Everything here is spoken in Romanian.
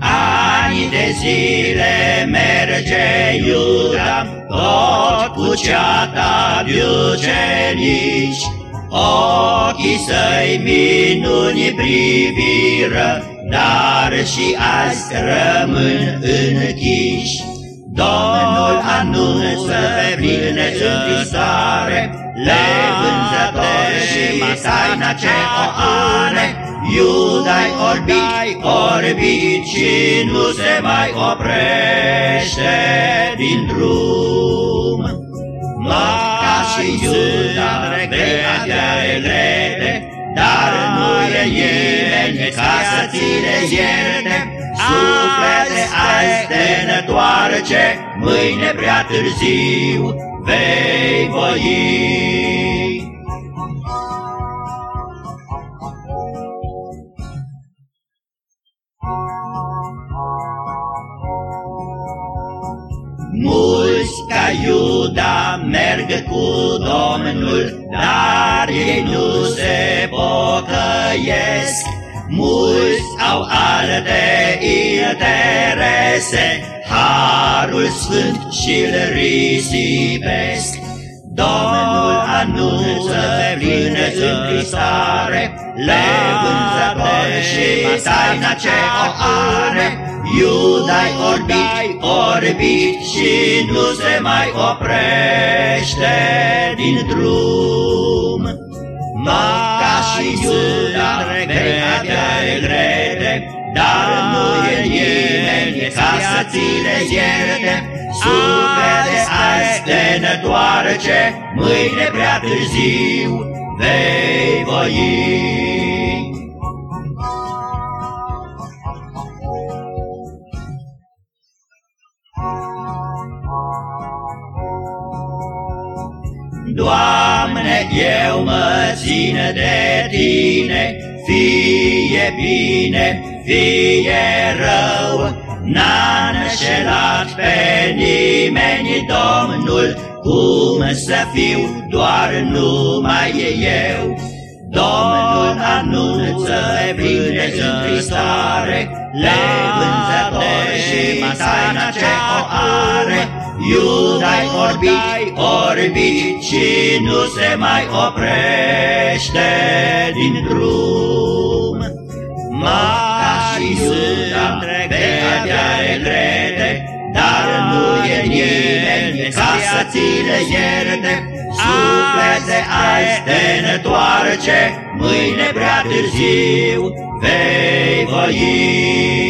Ani de zile merge Iuda, tot cu ceata biucenici, Ochii săi minuni priviră, dar și azi rămân închiși. Domnul anunță prin întrisare, le vânzător și taina ce o are, Iudai orbit, orbit și nu se mai oprește din drum. Măca și Iuda vei avea regrete, dar nu e nimeni ca să ți le ierte. Suflete azi te întoarce, mâine prea târziu vei voi. Mulți ca Iuda merg cu Domnul, dar ei nu se pocăiesc. Mulți au alte interese, Harul Sfânt și-l risipesc. Domnul anunță prin încrisare, le vânzători și taina ce o are, Iudai orbit, orbit și nu se mai oprește din drum. Nu e nimeni ca să ți le ierte. Suflete azi te întoarce, mâine prea târziu vei voi. Doamne, eu mă țin de Tine, fie bine, fie rău, N-a înșelat pe nimeni Domnul, cum să fiu doar numai eu. Domnul anunță prin întristare, le vânzători și taina ce o are, Iudai orbit, orbit și nu se mai oprește din drum. Maca și Iuda vei avea regrete, dar nu e nimeni ca să ți le ierte. Suflete azi te întoarce, mâine prea târziu vei voi.